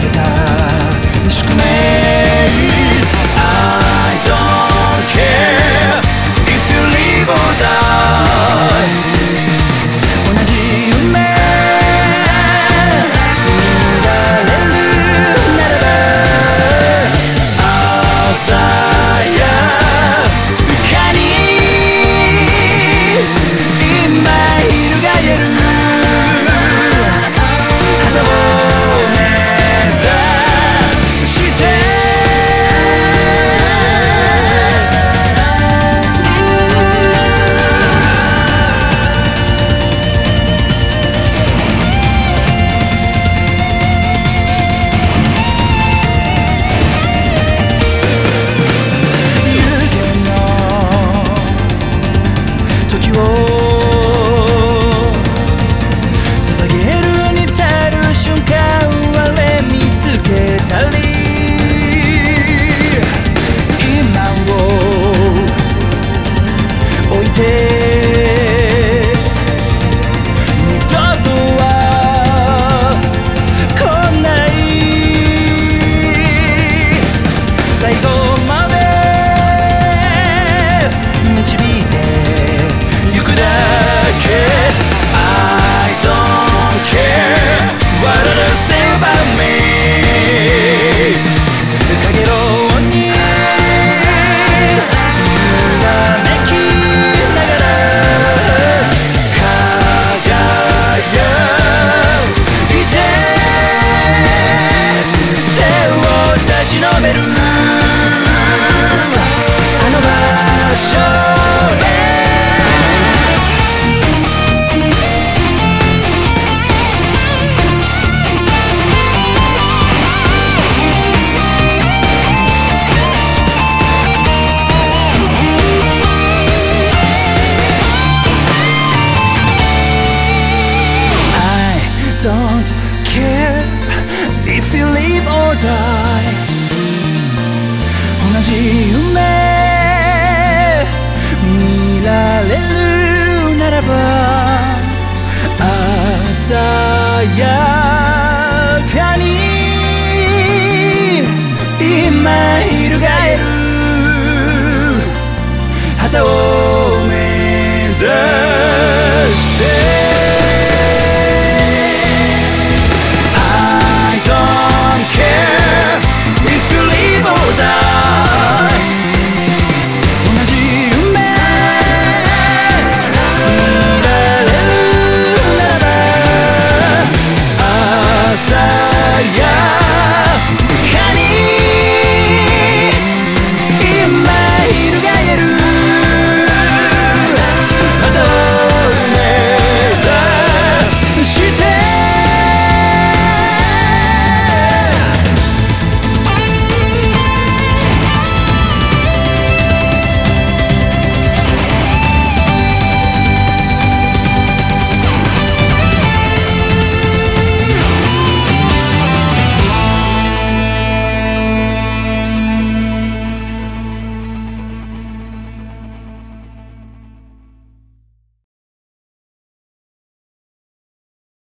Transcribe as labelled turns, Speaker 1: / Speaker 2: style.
Speaker 1: Saturday night